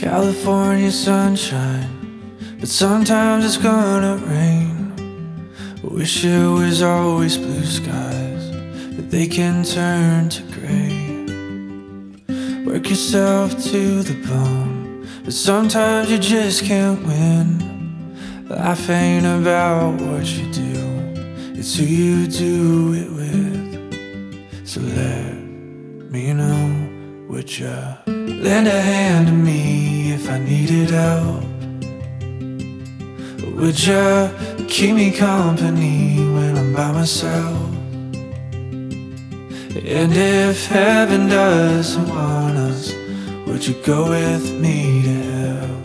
California sunshine, but sometimes it's gonna rain. Wish it was always blue skies, but they can turn to gray. Work yourself to the bone, but sometimes you just can't win. Life ain't about what you do, it's who you do it with. So let me know, would you lend a hand to me if I needed help? Would you keep me company when I'm by myself? And if heaven doesn't want us, would you go with me to hell?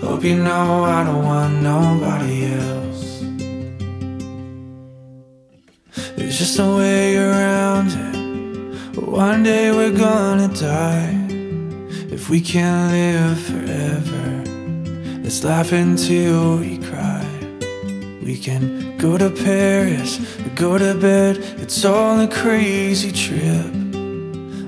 Hope you know I don't want nobody else. There's just no way around it. One day we're gonna die. If we can't live forever, let's laugh until we cry. We can go to Paris or go to bed. It's all a crazy trip.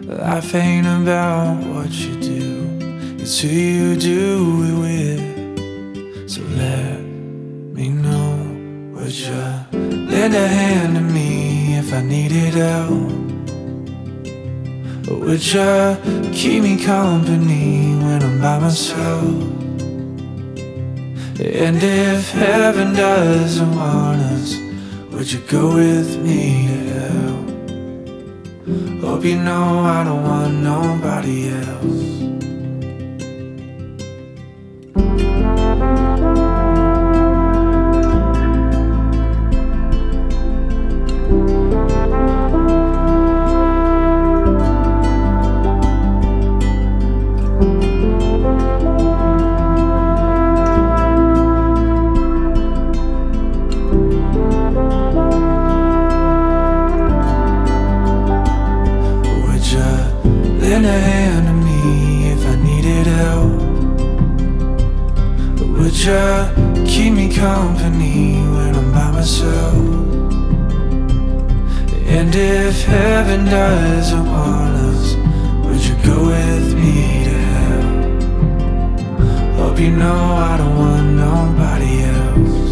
Life ain't about what you do, it's who you do it with. So let me know, would you lend a hand to me if I needed help? Would you keep me company when I'm by myself? And if heaven doesn't want us, would you go with me to hell? Hope you know I don't want nobody else. You keep me company when I'm by myself? And if heaven doesn't want us, would you go with me to hell? Hope you know I don't want nobody else.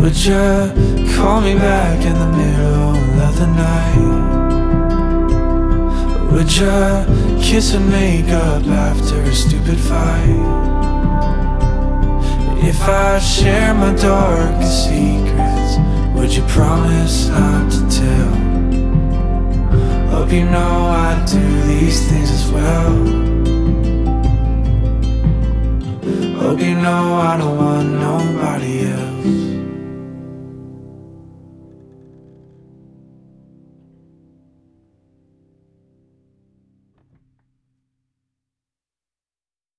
Would you call me back in the middle of the night? Would you kiss and make up after a stupid fight? If I share my darkest secrets, would you promise not to tell? Hope you know I do these things as well. Hope you know I don't.